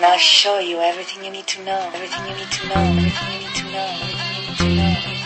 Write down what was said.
and I'll show you everything you need to know, everything you need to know, everything you need to know, everything you need to know.